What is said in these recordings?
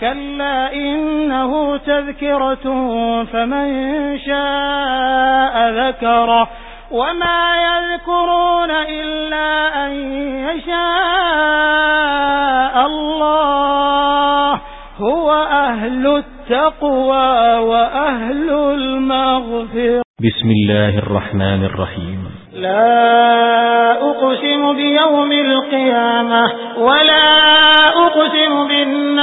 كلا إنه تذكرة فمن شاء ذكره وما يذكرون إلا أن يشاء الله هو أهل التقوى وأهل المغفرة. بسم الله الرحمن الرحيم. لا أقسم بيوم القيامة ولا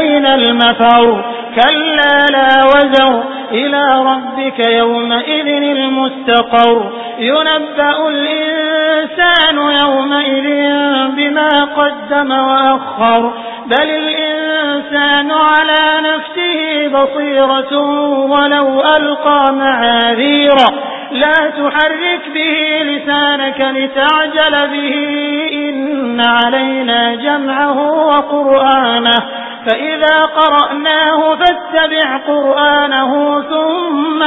أين المفر؟ كلا لا وزر إلى ربك يومئذ المستقر. ينبأ الإنسان يومئذ بما قدم وأخر. بل الإنسان على نفسه بصيرة ولو ألقى معاذيرا لا تحرك به لسانك لتعجل به. إن علينا جمعه وقرآنه. فإذا قرأناه فاتبع قرآنه ثم